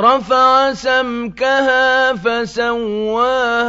رَفَعَ سَمْكَهَا فَسَوَّاهَا